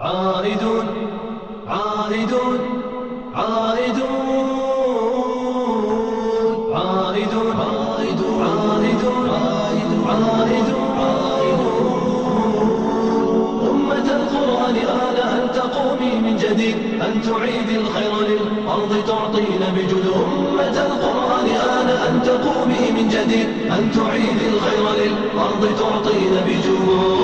عائدون عائدون عائدون عائدون عائدون عائدون عائدون أمة القرآن آن أن تقومي من جديد أن تعيدي الخير للأرض تعطين بجود. أمة القرآن آن أن تقومي من جديد أن تعيدي الخير للأرض تعطين بجود.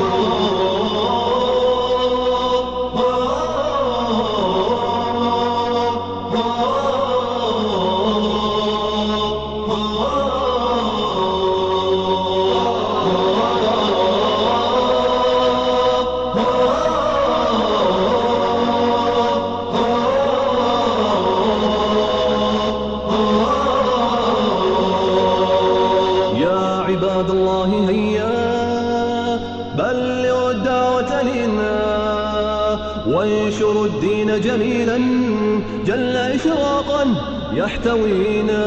بلغوا الدعوة لنا وانشروا الدين جميلا جل إشراقا يحتوينا.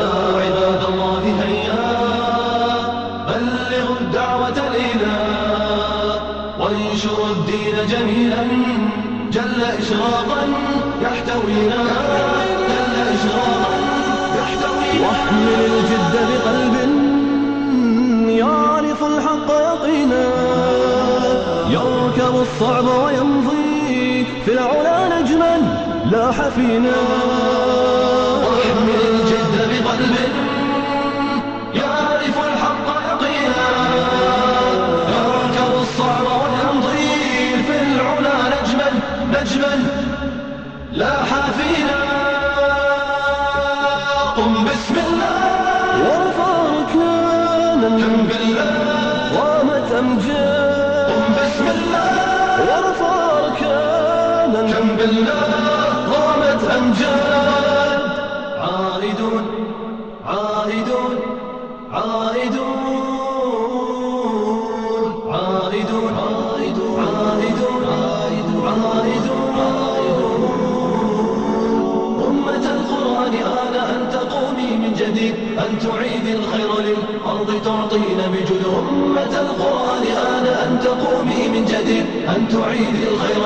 يا عباد الله هيا بلغوا الدعوة لنا وانشروا الدين جميلا جل إشراقا يحتوينا. جل إشراقا يحتوينا. واحمل الجد بقلب يقينا يركب الصعب ويمضي في العلا نجما لاح فينا واحمل الجد بقلب يعرف الحق يقينا يركب الصعب ويمضي في العلا نجما نجما لاح فينا قم بسم الله. وارفع ركانا كم بالله قامت أمجاد. أن تعيدي الخير للأرض تعطين بجد أمة القرآن آن أن تقومي من جديد. أن تعيدي الخير